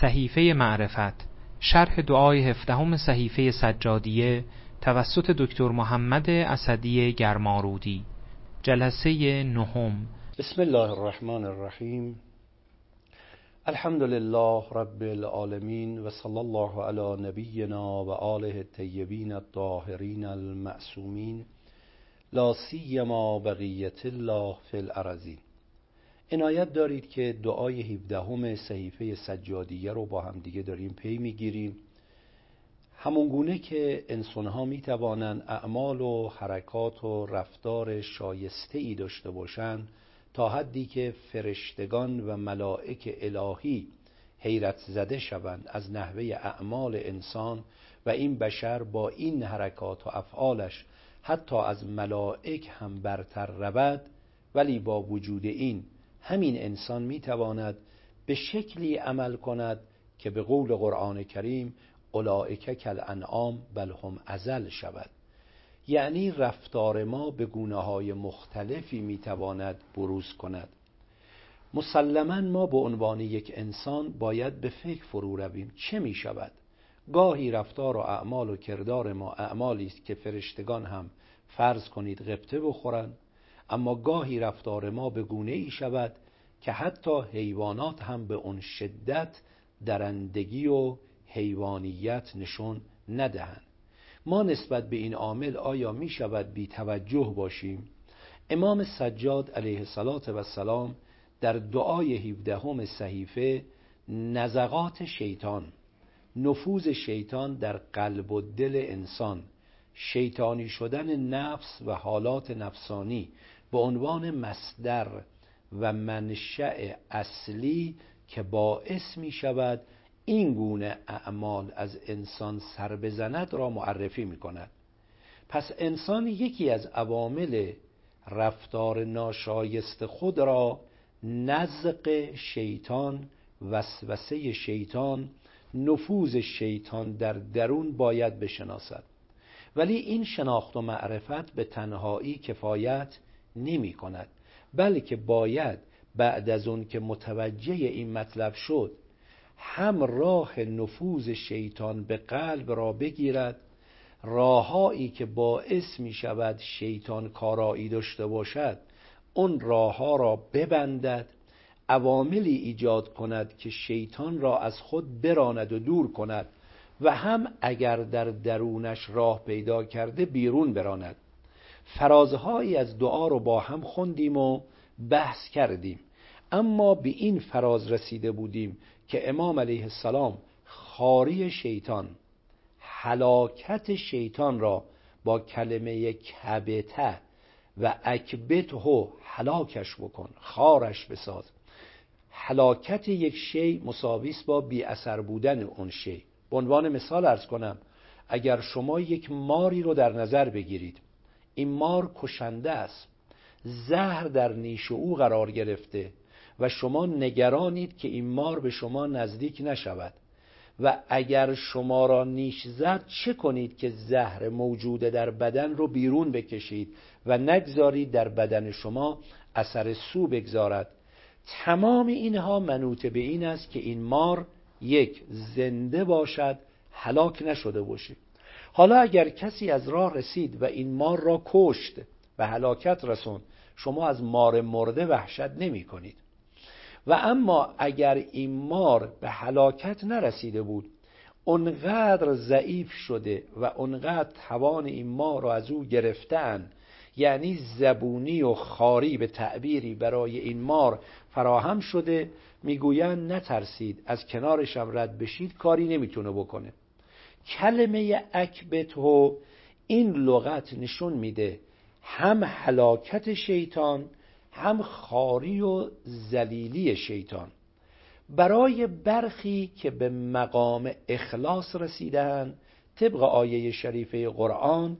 صحیفه معرفت شرح دعای هفدهم صحیفه سجادیه توسط دکتر محمد اسدی گرمارودی. جلسه نهم. بسم الله الرحمن الرحیم. الحمد لله رب العالمین و صلی الله علی نبینا و آله الطیبین الطاهرین المعصومین. لا سیما بقیت الله فی الارضین عنایت دارید که دعای 17 صحیفه سجادیه رو با هم دیگه داریم پی می‌گیریم. همون گونه که انسان ها می توانند اعمال و حرکات و رفتار شایسته ای داشته باشند تا حدی که فرشتگان و ملائک الهی حیرت زده شوند از نحوه اعمال انسان و این بشر با این حرکات و افعالش حتی از ملائک هم برتر رود ولی با وجود این همین انسان می‌تواند به شکلی عمل کند که به قول قرآن کریم اولائک کل انعام بل هم ازل شود. یعنی رفتار ما به گونه های مختلفی می‌تواند بروز کند. مسلما ما به عنوان یک انسان باید به فکر فرو رویم. چه می شود گاهی رفتار و اعمال و کردار ما اعمالی است که فرشتگان هم فرض کنید غبطه بخورند. اما گاهی رفتار ما به گونه ای شود که حتی حیوانات هم به اون شدت درندگی و حیوانیت نشون ندهند. ما نسبت به این عامل آیا می شود بی توجه باشیم؟ امام سجاد علیه السلام در دعای 17 صحیفه نزغات شیطان نفوذ شیطان در قلب و دل انسان شیطانی شدن نفس و حالات نفسانی به عنوان مصدر و منشأ اصلی که باعث می شود این گونه اعمال از انسان سر بزند را معرفی می کند. پس انسان یکی از عوامل رفتار ناشایست خود را نزق شیطان وسوسه شیطان نفوذ شیطان در درون باید بشناسد. ولی این شناخت و معرفت به تنهایی کفایت نمی کند. بلکه باید بعد از اون که متوجه این مطلب شد هم راه نفوذ شیطان به قلب را بگیرد راههایی که باعث می شود شیطان کارایی داشته باشد اون راه را ببندد عواملی ایجاد کند که شیطان را از خود براند و دور کند و هم اگر در درونش راه پیدا کرده بیرون براند. فرازهایی از دعا رو با هم خوندیم و بحث کردیم. اما به این فراز رسیده بودیم که امام علیه السلام خاری شیطان حلاکت شیطان را با کلمه کبته و اکبته حلاکش بکن خارش بساز. حلاکت یک شی مساویس با بی اثر بودن اون شی. به عنوان مثال ارز کنم اگر شما یک ماری رو در نظر بگیرید این مار کشنده است. زهر در نیش او قرار گرفته و شما نگرانید که این مار به شما نزدیک نشود. و اگر شما را نیش زد چه کنید که زهر موجوده در بدن رو بیرون بکشید و نگذارید در بدن شما اثر سو بگذارد؟ تمام اینها منوط به این است که این مار یک زنده باشد هلاک نشده باشید. حالا اگر کسی از راه رسید و این مار را کشت و هلاکت رسوند شما از مار مرده وحشت نمی کنید. و اما اگر این مار به هلاکت نرسیده بود اونقدر ضعیف شده و اونقدر توان این مار را از او گرفتن یعنی زبونی و خاری به تعبیری برای این مار فراهم شده می‌گویند نترسید از کنارشم رد بشید کاری نمی‌تونه بکنه. کلمه اکبتو این لغت نشون میده هم حلاکت شیطان هم خاری و زلیلی شیطان. برای برخی که به مقام اخلاص رسیدن طبق آیه شریفه قرآن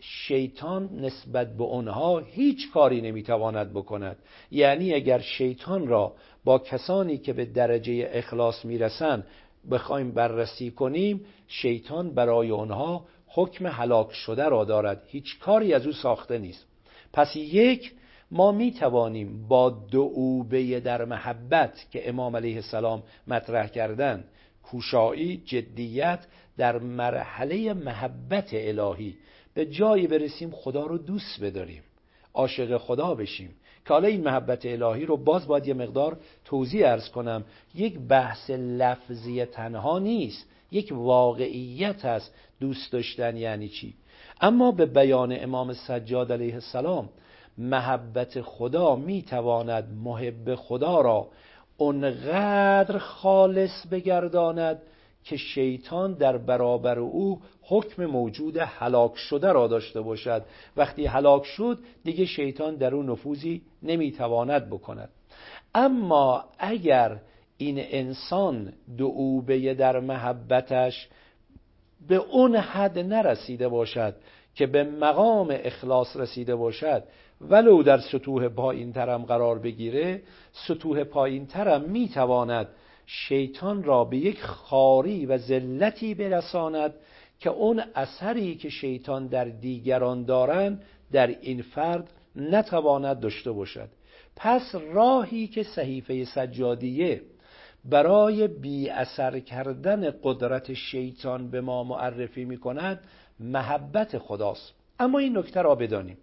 شیطان نسبت به آنها هیچ کاری نمی‌تواند بکند. یعنی اگر شیطان را با کسانی که به درجه اخلاص می‌رسند بخوایم بررسی کنیم شیطان برای آنها حکم هلاک شده را دارد. هیچ کاری از او ساخته نیست. پس یک ما می توانیم با دعوبه در محبت که امام علیه السلام مطرح کردن کوشایی جدیت در مرحله محبت الهی به جایی برسیم خدا رو دوست بداریم عاشق خدا بشیم. که حالا این محبت الهی رو باز باید یه مقدار توضیح ارز کنم. یک بحث لفظی تنها نیست. یک واقعیت هست. دوست داشتن یعنی چی؟ اما به بیان امام سجاد علیه السلام محبت خدا می‌تواند محب خدا را اونقدر خالص بگرداند که شیطان در برابر او حکم موجود هلاک شده را داشته باشد. وقتی هلاک شد دیگه شیطان در او نفوذی نمی‌تواند بکند. اما اگر این انسان دعوبه در محبتش به اون حد نرسیده باشد که به مقام اخلاص رسیده باشد ولو در سطوح پایین ترم قرار بگیره سطوح پایین ترم می‌تواند شیطان را به یک خاری و ذلتی برساند که اون اثری که شیطان در دیگران دارند در این فرد نتواند داشته باشد. پس راهی که صحیفه سجادیه برای بی اثر کردن قدرت شیطان به ما معرفی می کند محبت خداست. اما این نکته را بدانیم.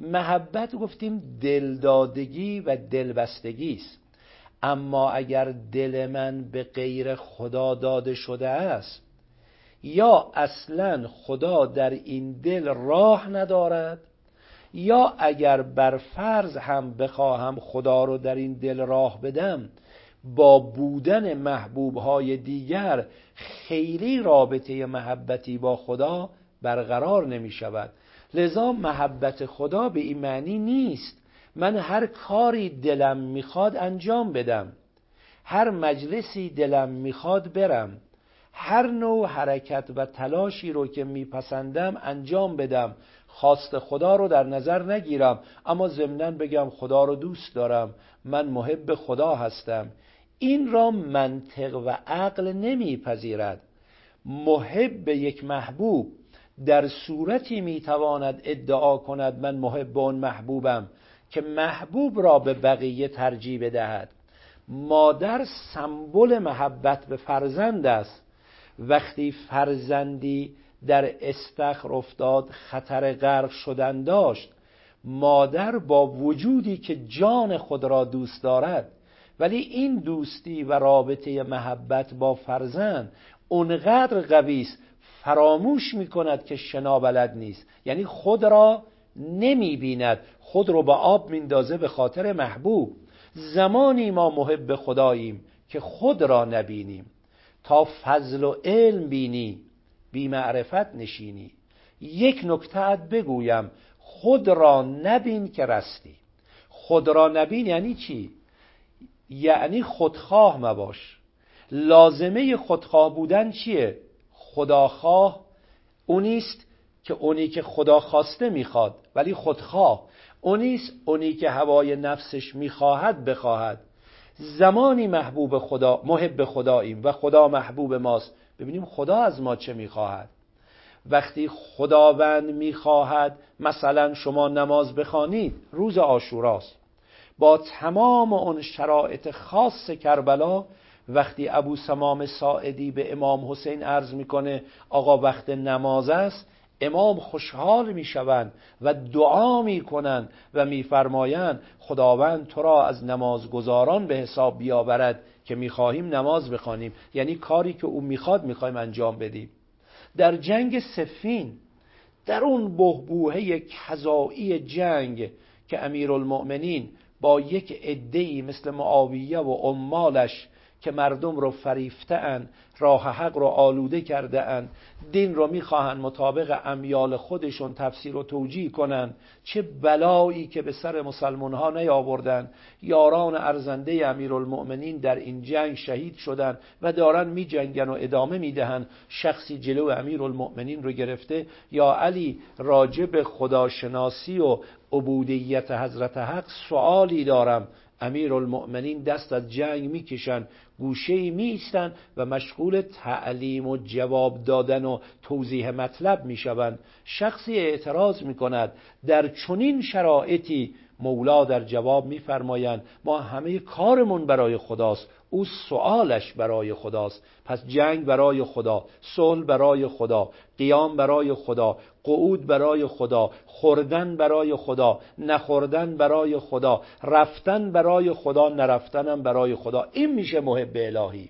محبت گفتیم دلدادگی و دلبستگی است. اما اگر دل من به غیر خدا داده شده است یا اصلا خدا در این دل راه ندارد یا اگر بر فرض هم بخواهم خدا رو در این دل راه بدم با بودن محبوب های دیگر خیلی رابطه محبتی با خدا برقرار نمی شود لذا محبت خدا به این معنی نیست من هر کاری دلم می‌خواد انجام بدم. هر مجلسی دلم می‌خواد برم. هر نوع حرکت و تلاشی رو که میپسندم انجام بدم. خواست خدا رو در نظر نگیرم اما ضمنا بگم خدا رو دوست دارم. من محب خدا هستم. این را منطق و عقل نمیپذیرد. محب یک محبوب در صورتی می‌تواند ادعا کند من محب اون محبوبم. که محبوب را به بقیه ترجیح بدهد. مادر سمبل محبت به فرزند است. وقتی فرزندی در استخر افتاد خطر غرق شدن داشت. مادر با وجودی که جان خود را دوست دارد ولی این دوستی و رابطه محبت با فرزند اونقدر قوی است فراموش می کند که شنا بلد نیست. یعنی خود را نمی بیند خود رو به آب میندازه به خاطر محبوب. زمانی ما محب خداییم که خود را نبینیم. تا فضل و علم بینی بی معرفت نشینی. یک نکته بگویم خود را نبین که رستی. خود را نبین یعنی چی؟ یعنی خودخواه مباش. لازمه خودخواه بودن چیه؟ خداخواه اونیست که اونی که خدا خواسته می‌خواد ولی خودخواه اونیست اونی که هوای نفسش می‌خواهد بخواهد. زمانی محبوب خدا محب خداییم و خدا محبوب ماست. ببینیم خدا از ما چه می‌خواهد. وقتی خداوند می‌خواهد مثلا شما نماز بخوانید روز آشوراست. با تمام اون شرایط خاص کربلا وقتی ابو سمام ساعدی به امام حسین عرض می‌کنه آقا وقت نماز است امام خوشحال می‌شوند و دعا می‌کنند و میفرمایند خداوند تو را از نمازگزاران به حساب بیاورد که می‌خواهیم نماز بخوانیم. یعنی کاری که او می‌خواد می‌خوایم انجام بدیم. در جنگ سفین در اون بهبوهه کذایی جنگ که امیرالمؤمنین با یک عده‌ای مثل معاویه و عمالش که مردم رو فریفته راه حق رو آلوده کرده اند دین رو می‌خواهند مطابق امیال خودشون تفسیر و توجیه کنند. چه بلایی که به سر مسلمان ها نیاوردن یاران ارزنده امیرالمؤمنین در این جنگ شهید شدند و دارن می جنگن و ادامه می‌دهند. شخصی جلو امیرالمؤمنین رو گرفته یا علی راجب خداشناسی و عبودیت حضرت حق سوالی دارم. امیر المؤمنین دست از جنگ می‌کشن گوشه میستن و مشغول تعلیم و جواب دادن و توضیح مطلب می‌شوند. شخصی اعتراض می‌کند در چنین شرایطی مولا در جواب میفرمایند ما همه کارمون برای خداست او سوالش برای خداست. پس جنگ برای خدا صلح برای خدا قیام برای خدا قعود برای خدا خوردن برای خدا نخوردن برای خدا رفتن برای خدا نرفتنم برای خدا. این میشه محب الهی.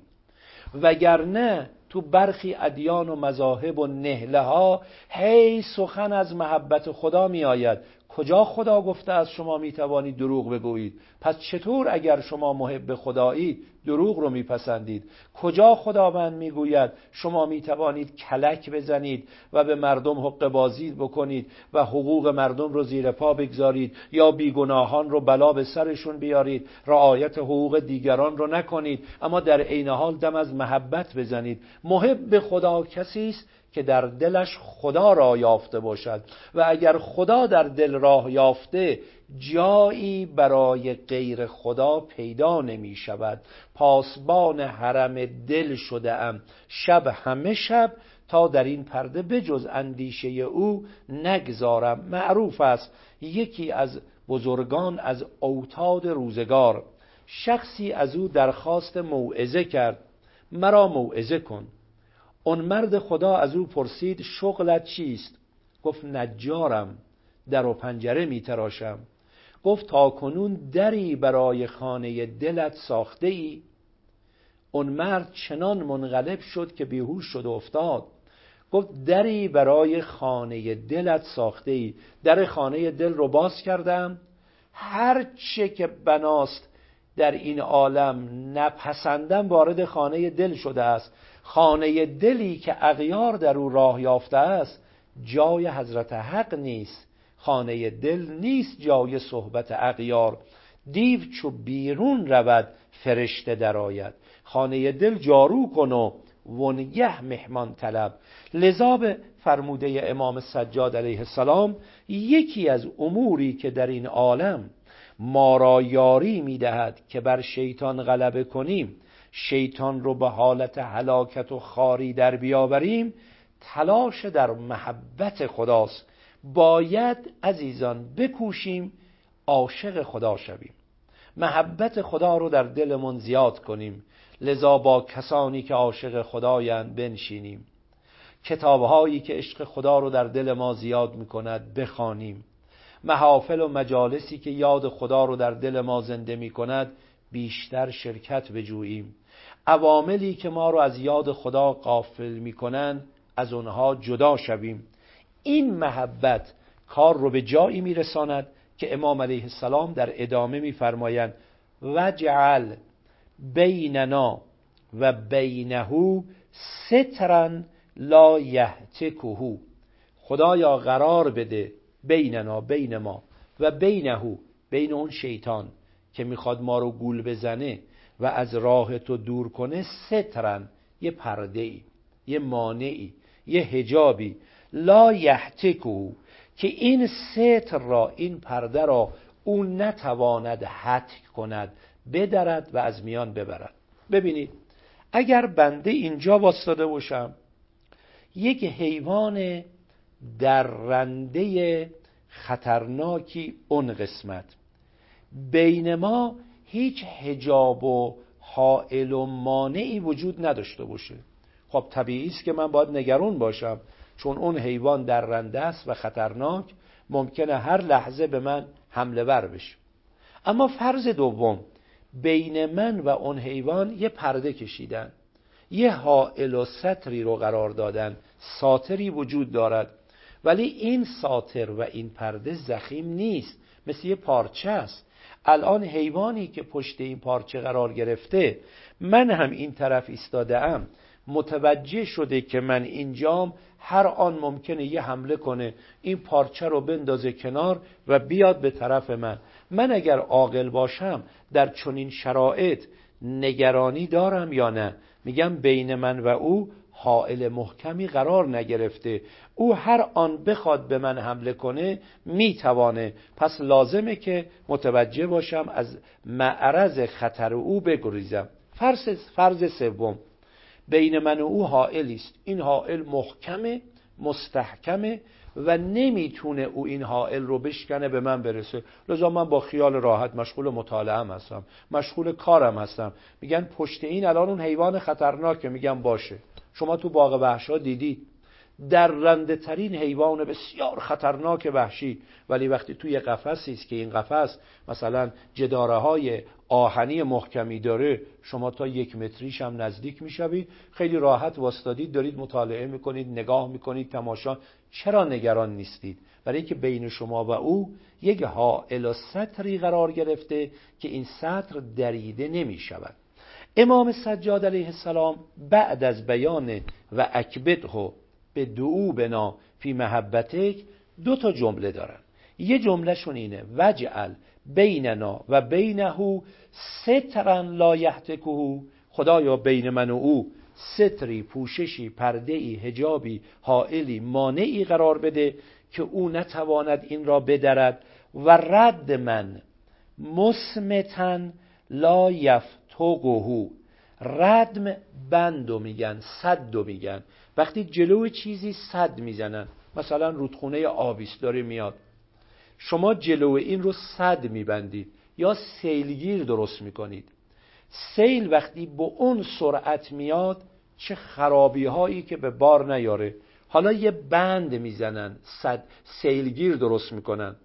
وگرنه تو برخی ادیان و مذاهب و نهله ها هی سخن از محبت خدا می آید کجا خدا گفته از شما می توانید دروغ بگویید؟ پس چطور اگر شما محب خدایید دروغ رو میپسندید؟ کجا خداوند می‌گوید شما می توانید کلک بزنید و به مردم حق بازی بکنید و حقوق مردم رو زیر پا بگذارید یا بیگناهان رو بلا به سرشون بیارید؟ رعایت حقوق دیگران رو نکنید اما در عین حال دم از محبت بزنید. محب خدا کسی است که در دلش خدا را یافته باشد. و اگر خدا در دل راه یافته جایی برای غیر خدا پیدا نمی شود. پاسبان حرم دل شده ام. شب همه شب تا در این پرده بجز اندیشه او نگذارم. معروف است یکی از بزرگان از اوتاد روزگار. شخصی از او درخواست موعظه کرد. مرا موعظه کن. اون مرد خدا از او پرسید شغلت چیست؟ گفت نجارم در و پنجره می تراشم. گفت تا کنون دری برای خانه دلت ساخته ای اون مرد چنان منقلب شد که بیهوش شد و افتاد. گفت دری برای خانه دلت ساخته ای در خانه دل رو باز کردم. هر چه که بناست در این عالم نپسندم وارد خانه دل شده است. خانه دلی که اغیار در او راه یافته است جای حضرت حق نیست. خانه دل نیست جای صحبت اغیار. دیو چو بیرون رود فرشته درآید. خانه دل جارو کن و ونگه مهمان طلب. لذا به فرموده امام سجاد علیه السلام یکی از اموری که در این عالم ما را یاری می‌دهد که بر شیطان غلبه کنیم. شیطان رو به حالت هلاکت و خاری در بیاوریم تلاش در محبت خداست. باید عزیزان بکوشیم عاشق خدا شویم. محبت خدا رو در دلمون زیاد کنیم. لذا با کسانی که عاشق خدایند بنشینیم. کتابهایی که عشق خدا رو در دل ما زیاد می‌کند بخوانیم. محافل و مجالسی که یاد خدا رو در دل ما زنده می‌کند بیشتر شرکت بجوییم. عواملی که ما رو از یاد خدا قافل می‌کنند از اونها جدا شویم. این محبت کار رو به جایی میرساند که امام علیه السلام در ادامه میفرمایند وجعل بیننا و بینهو سترن لا یهتکهو خدایا قرار بده بیننا بین ما و بینهو بین اون شیطان که می‌خواد ما رو گول بزنه. و از راه تو دور کنه سترن. یه پرده ای یه مانعی یه هجابی لا یحتکو که این ستر را این پرده را او نتواند حتک کند بدرد و از میان ببرد. ببینید اگر بنده اینجا واسطاده باشم یک حیوان درنده خطرناکی اون قسمت. بین ما هیچ هجاب و حائل و مانعی وجود نداشته باشه. خب طبیعی است که من باید نگران باشم چون اون حیوان در رنده است و خطرناک ممکنه هر لحظه به من حمله ور بشه. اما فرض دوم بین من و اون حیوان یه پرده کشیدن یه حائل و سطری رو قرار دادن ساتری وجود دارد. ولی این ساتر و این پرده زخیم نیست مثل یه پارچه است. الان حیوانی که پشت این پارچه قرار گرفته من هم این طرف ایستاده ام متوجه شده که من اینجام هر آن ممکنه یه حمله کنه این پارچه رو بندازه کنار و بیاد به طرف من. من اگر عاقل باشم در چنین شرایط نگرانی دارم یا نه؟ میگم بین من و او حائل محکمی قرار نگرفته. او هر آن بخواد به من حمله کنه می‌توانه. پس لازمه که متوجه باشم از معرض خطر او بگریزم. فرض فرض سوم. بین من و او حائلی است. این حائل محکمه مستحکمه و نمی‌تونه او این حائل رو بشکنه به من برسه. لذا من با خیال راحت مشغول مطالعه هستم. مشغول کارم هستم. میگن پشت این الان اون حیوان خطرناکه. میگم باشه. شما تو باغ وحشا دیدید در رنده ترین حیوان بسیار خطرناک وحشی. ولی وقتی توی قفسی است که این قفس مثلا جداره های آهنی محکمی داره شما تا یک متریش هم نزدیک می‌شوید خیلی راحت واستادید دارید مطالعه می‌کنید نگاه می‌کنید تماشا. چرا نگران نیستید؟ برای اینکه بین شما و او یک حائل و سطری قرار گرفته که این سطر دریده نمی‌شود. امام سجاد علیه السلام بعد از بیان و اکبده به دعو بنا فی محبتک دو تا جمله دارن. یه جملهشون اینه وجعل بیننا و بینهو سترن لا یحتکهو. خدایا بین من و او ستری پوششی پرده ای هجابی حائلی مانعی قرار بده که او نتواند این را بدرد و رد من مسمتن لا یفتقهو ردم بندو میگن صدو میگن. وقتی جلو چیزی صد می‌زنن مثلا رودخونه آبیس داره میاد. شما جلو این رو صد میبندید یا سیلگیر درست می‌کنید. سیل وقتی با اون سرعت میاد چه خرابی هایی که به بار نیاره. حالا یه بند می‌زنن صد سیلگیر درست می‌کنن.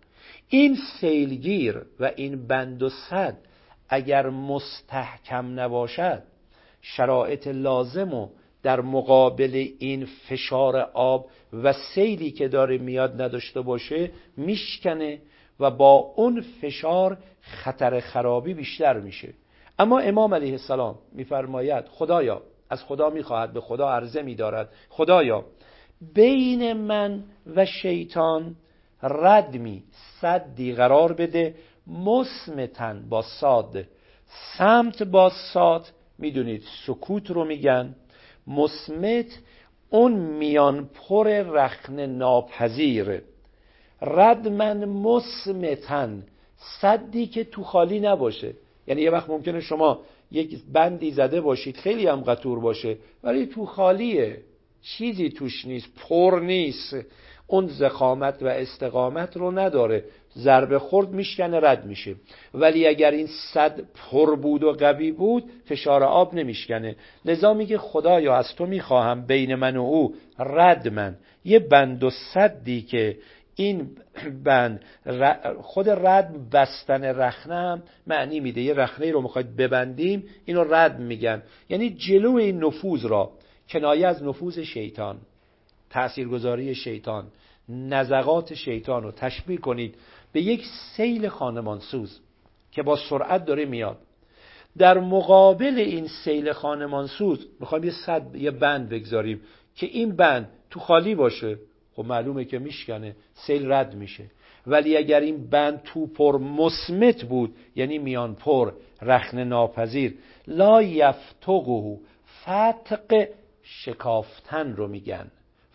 این سیلگیر و این بند و صد اگر مستحکم نباشد شرایط لازم و در مقابل این فشار آب و سیلی که داره میاد نداشته باشه میشکنه و با اون فشار خطر خرابی بیشتر میشه. اما امام علیه السلام میفرماید خدایا از خدا می‌خواهد به خدا عرضه میدارد. خدایا بین من و شیطان ردمی صدی قرار بده مسمتن با ساد. سمت با ساد می‌دونید سکوت رو میگن. مسمت اون میان پر رخن ناپذیر. ردمن مسمتن صدی که تو خالی نباشه. یعنی یه وقت ممکنه شما یک بندی زده باشید خیلی هم قطور باشه ولی تو خالیه. چیزی توش نیست پر نیست. اون زخامت و استقامت رو نداره. ضربه خورد میشکنه رد میشه. ولی اگر این صد پر بود و قوی بود فشار آب نمیشکنه. لذا میگه خدایا از تو می‌خواهم بین من و او رد من. یه بند و صدی که این بند خود رد بستن رخنه معنی میده. یه رخنه رو می‌خواید ببندیم اینو رد میگن. یعنی جلو این نفوذ را. کنایه از نفوذ شیطان. تاثیرگذاری شیطان نزغات شیطان رو تشبیه کنید به یک سیل خانمانسوز که با سرعت داره میاد. در مقابل این سیل خانمانسوز می‌خوایم یه صد یه بند بگذاریم که این بند تو خالی باشه. خب معلومه که میشکنه سیل رد میشه. ولی اگر این بند تو پر مسمت بود یعنی میان پر رخن ناپذیر لا یفتقه فتق شکافتن رو میگن.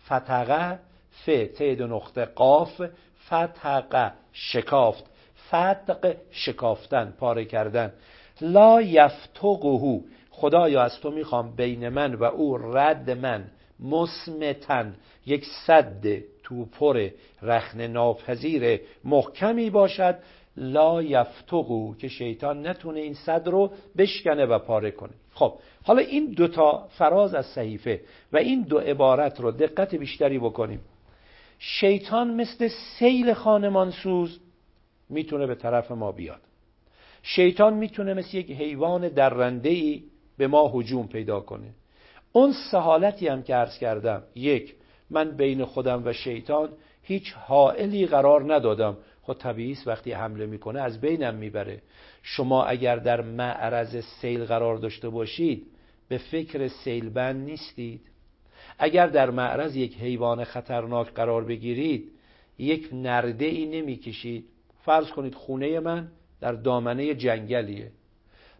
فتقه ف ت نقطه قاف فتق شکافت. فتق شکافتن پاره کردن. لا یفتقه خدایا از تو می‌خوام بین من و او رد من مسمتن یک صد توپر رخن ناپذیر محکمی باشد. لا یفتقو که شیطان نتونه این صد رو بشکنه و پاره کنه. خب حالا این دوتا فراز از صحیفه و این دو عبارت رو دقت بیشتری بکنیم. شیطان مثل سیل خانمانسوز می‌تونه به طرف ما بیاد. شیطان می‌تونه مثل یک حیوان درنده ای به ما هجوم پیدا کنه. اون سهالتی هم که عرض کردم یک من بین خودم و شیطان هیچ حائلی قرار ندادم خود طبیعی وقتی حمله می‌کنه از بینم می‌بره. شما اگر در معرض سیل قرار داشته باشید به فکر سیلبند نیستید. اگر در معرض یک حیوان خطرناک قرار بگیرید یک نرده ای نمی‌کشید. فرض کنید خونه من در دامنه جنگلیه.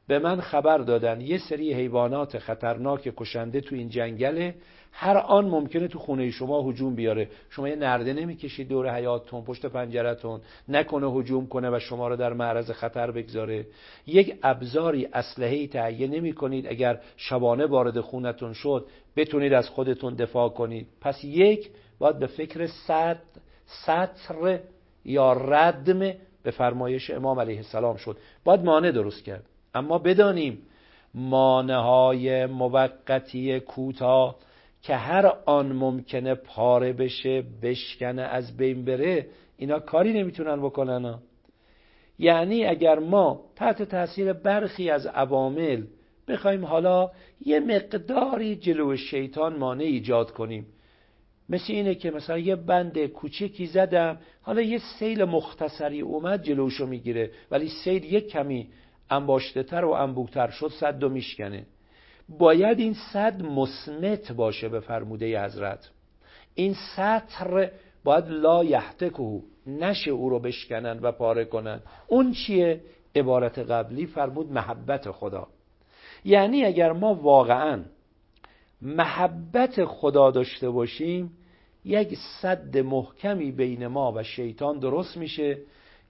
به من خبر دادن. یه سری حیوانات خطرناک کشنده تو این جنگله. هر آن ممکنه تو خونه شما هجوم بیاره. شما یه نرده نمی‌کشید دور حیاتتون پشت پنجرتون. نکنه هجوم کنه و شما رو در معرض خطر بگذاره. یک ابزاری اسلحه‌ای تهیه نمی کنید اگر شبانه وارد خونتون شد بتونید از خودتون دفاع کنید. پس یک باید به فکر صد سطر یا ردم به فرمایش امام علیه السلام شد. باید مانع درست کرد. اما بدانیم مانع های موقتی کوتاه که هر آن ممکنه پاره بشه بشکنه از بین بره اینا کاری نمی‌تونن بکنن. یعنی اگر ما تحت تاثیر برخی از عوامل بخوایم حالا یه مقداری جلو شیطان مانع ایجاد کنیم. مثل اینه که مثلا یه بند کوچکی زدم حالا یه سیل مختصری اومد جلوشو می‌گیره ولی سیل یک کمی انباشته تر و انبوکتر شد صد و میشکنه. باید این صد مسمت باشه به فرموده حضرت. این سطر باید لا یحتکو نشه او رو بشکنن و پاره کنن. اون چیه؟ عبارت قبلی فرمود محبت خدا. یعنی اگر ما واقعا محبت خدا داشته باشیم یک صد محکمی بین ما و شیطان درست میشه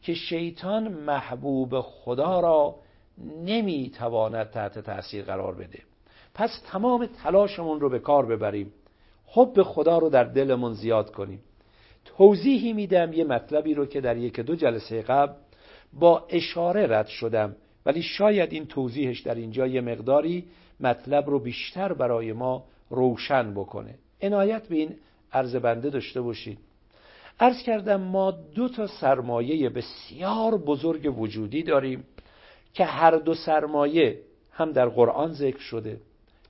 که شیطان محبوب خدا را نمی‌تواند تحت تاثیر قرار بده. پس تمام تلاشمون رو به کار ببریم. حب خدا رو در دلمون زیاد کنیم. توضیحی میدم یه مطلبی رو که در یک دو جلسه قبل با اشاره رد شدم. ولی شاید این توضیحش در اینجا یه مقداری مطلب رو بیشتر برای ما روشن بکنه. عنایت به این عرض بنده داشته باشید. عرض کردم ما دو تا سرمایه بسیار بزرگ وجودی داریم. که هر دو سرمایه هم در قرآن ذکر شده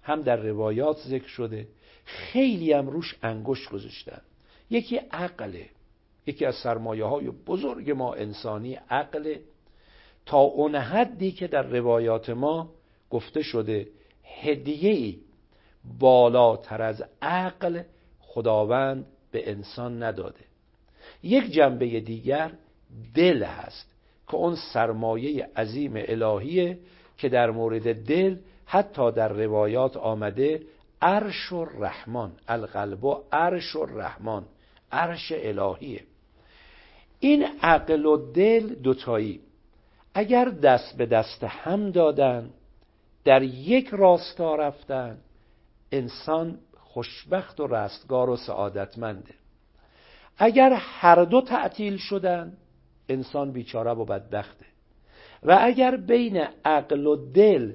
هم در روایات ذکر شده خیلی هم روش انگشت گذاشتن. یکی عقله یکی از سرمایه های بزرگ ما انسانی عقل تا اون حدی که در روایات ما گفته شده هدیه ای بالاتر از عقل خداوند به انسان نداده. یک جنبه دیگر دل هست. که اون سرمایه عظیم الهیه که در مورد دل حتی در روایات آمده عرش الرحمن القلب و عرش الرحمن عرش الهیه. این عقل و دل دوتایی اگر دست به دست هم دادن در یک راستا رفتن انسان خوشبخت و رستگار و سعادتمنده. اگر هر دو تعطیل شدن انسان بیچاره و بدبخته. و اگر بین عقل و دل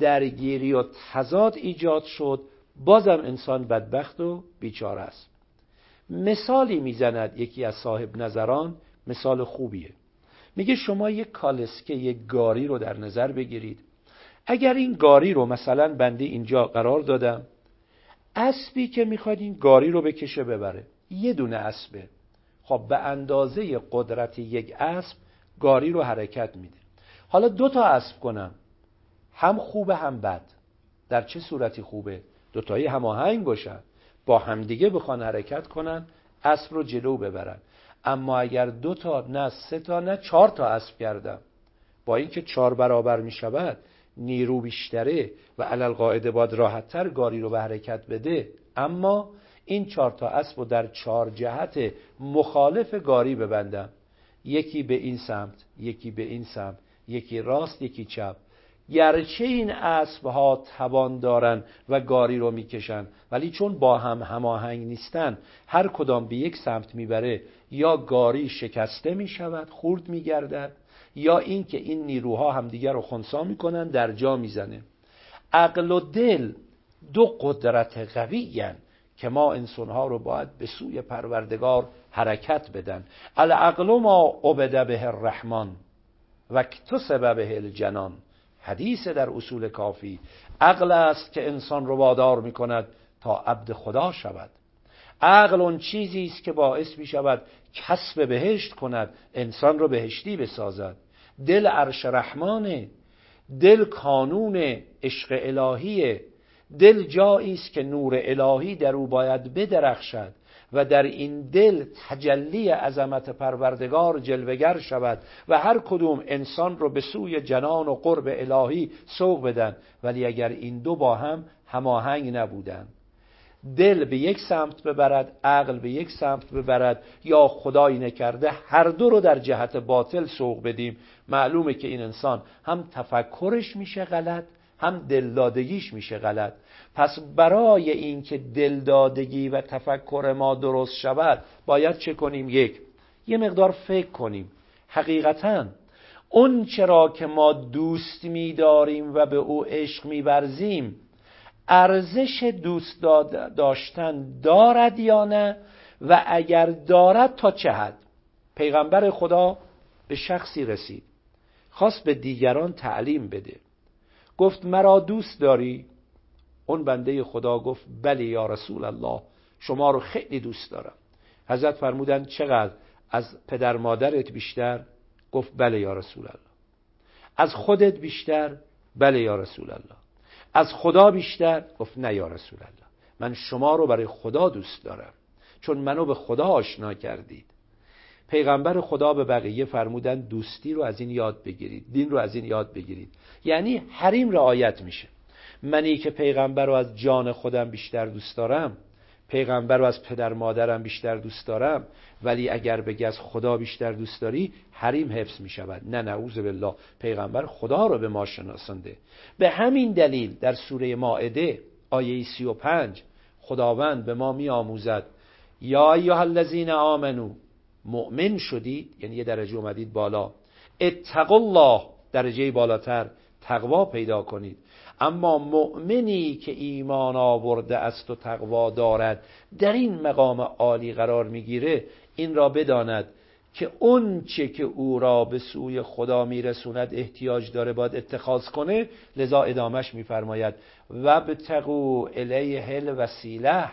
درگیری و تضاد ایجاد شد بازم انسان بدبخت و بیچاره است. مثالی می‌زند یکی از صاحب نظران مثال خوبیه. میگه شما یک کالسکه یک گاری رو در نظر بگیرید. اگر این گاری رو مثلا بنده اینجا قرار دادم اسبی که می‌خواد این گاری رو بکشه ببره. یه دونه اسبه. خب به اندازه قدرت یک اسب گاری رو حرکت میده. حالا دو تا اسب کنم. هم خوبه هم بد. در چه صورتی خوبه؟ دوتایی هماهنگ باشن. با همدیگه بخوان حرکت کنن اسب رو جلو ببرن. اما اگر دو تا نه سه تا نه چهار تا اسب کردم با اینکه چهار برابر می شود نیرو بیشتره و علل قاعده باد راحتتر گاری رو به حرکت بده. اما این چهار تا اسب رو در چهار جهت مخالف گاری ببندم. یکی به این سمت یکی به این سمت یکی راست یکی چپ. گرچه این اسب ها توان دارن و گاری رو می‌کشن ولی چون با هم هماهنگ نیستن هر کدام به یک سمت می‌بره. یا گاری شکسته می‌شود خورد میگردد یا اینکه این نیروها همدیگر رو خونسا می‌کنن در جا می‌زنه. عقل و دل دو قدرت قوی که ما انسانها رو باید به سوی پروردگار حرکت بدن. العقل ما عبد به الرحمن و اکتسب به الجنان. حدیث در اصول کافی. عقل است که انسان رو وادار می کند تا عبد خدا شود. عقل اون چیزی است که باعث می شود کسب بهشت کند انسان رو بهشتی بسازد. دل عرش رحمانه. دل کانون عشق الهیه. دل جایی است که نور الهی در او باید بدرخشد و در این دل تجلی عظمت پروردگار جلوگر شود و هر کدوم انسان رو به سوی جنان و قرب الهی سوق بدن. ولی اگر این دو با هم هماهنگ نبودن دل به یک سمت ببرد عقل به یک سمت ببرد یا خدایی نکرده هر دو رو در جهت باطل سوق بدیم معلومه که این انسان هم تفکرش میشه غلط هم دلدادگیش میشه غلط. پس برای اینکه دلدادگی و تفکر ما درست شود باید چه کنیم؟ یک یه مقدار فکر کنیم. حقیقتا اون چرا که ما دوست میداریم و به او عشق میورزیم ارزش دوست داشتن دارد یا نه؟ و اگر دارد تا چه حد؟ پیغمبر خدا به شخصی رسید. خواست به دیگران تعلیم بده. گفت مرا دوست داری؟ اون بنده خدا گفت بله یا رسول الله شما رو خیلی دوست دارم. حضرت فرمودن چقدر؟ از پدر مادرت بیشتر؟ گفت بله یا رسول الله. از خودت بیشتر؟ بله یا رسول الله. از خدا بیشتر؟ گفت نه یا رسول الله. من شما رو برای خدا دوست دارم چون منو به خدا آشنا کردید پیغمبر خدا به بقیه فرمودن دوستی رو از این یاد بگیرید دین رو از این یاد بگیرید. یعنی حریم رعایت میشه. منی که پیغمبر رو از جان خودم بیشتر دوست دارم پیغمبر رو از پدر مادرم بیشتر دوست دارم ولی اگر بگی از خدا بیشتر دوست داری حریم حفظ می شود نه نعوذ بالله پیغمبر خدا رو به ما شناسنده به همین دلیل در سوره ماعده آیه 35 خداوند به ما می آموزد یا ایها الذین آمنو مؤمن شدید یعنی یه درجه اومدید بالا. اتقوا الله درجه بالاتر تقوا پیدا کنید. اما مؤمنی که ایمان آورده است و تقوا دارد در این مقام عالی قرار می‌گیره. این را بداند که اون چه که او را به سوی خدا میرسوند احتیاج داره باید اتخاذ کنه. لذا ادامش میفرماید و بتقو الیه الوسیله.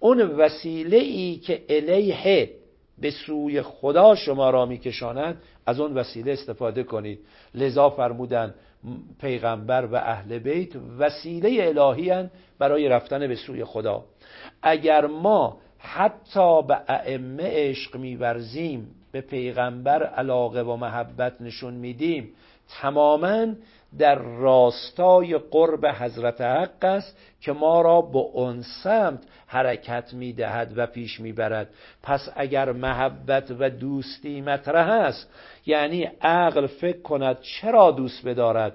اون وسیله ای که الیه به سوی خدا شما را میکشاند از اون وسیله استفاده کنید. لذا فرمودن پیغمبر و اهل بیت وسیله الهی برای رفتن به سوی خدا. اگر ما حتی به ائمه عشق میورزیم به پیغمبر علاقه و محبت نشون میدیم تماما در راستای قرب حضرت حق است که ما را به اون سمت حرکت می‌دهد و پیش می‌برد. پس اگر محبت و دوستی مطرح است یعنی عقل فکر کند چرا دوست بدارد؟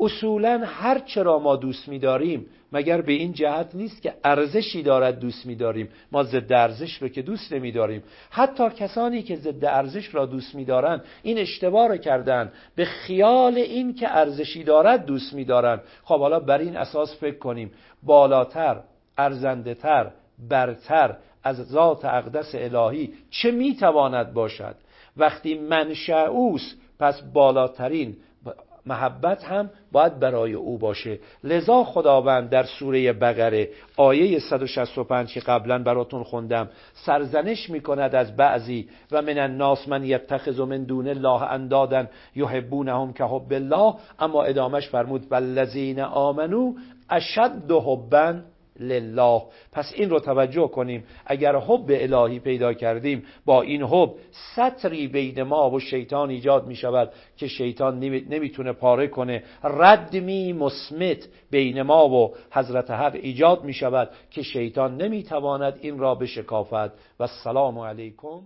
اصولا هر چرا ما دوست میداریم مگر به این جهت نیست که ارزشی دارد دوست میداریم؟ ما ضد ارزش رو که دوست نمیداریم. حتی کسانی که ضد ارزش را دوست میدارند این اشتباه کردن. به خیال این که ارزشی دارد دوست میدارند. خب حالا بر این اساس فکر کنیم. بالاتر ارزنده تر برتر از ذات اقدس الهی چه می‌تواند باشد؟ وقتی منشعوس پس بالاترین محبت هم باید برای او باشه. لذا خداوند در سوره بقره آیه 165 که قبلا براتون خوندم سرزنش می‌کند از بعضی و من الناس من یتخذ من دون الله اندادن یحبونهم که حب الله. اما ادامش فرمود والذین آمنو اشد حبا لله. پس این رو توجه کنیم. اگر حب الهی پیدا کردیم با این حب سطری بین ما و شیطان ایجاد می شود که شیطان نمی‌تونه پاره کنه. ردمی مسمت بین ما و حضرت حق ایجاد می شود که شیطان نمی‌تواند این را بشکافد و السلام علیکم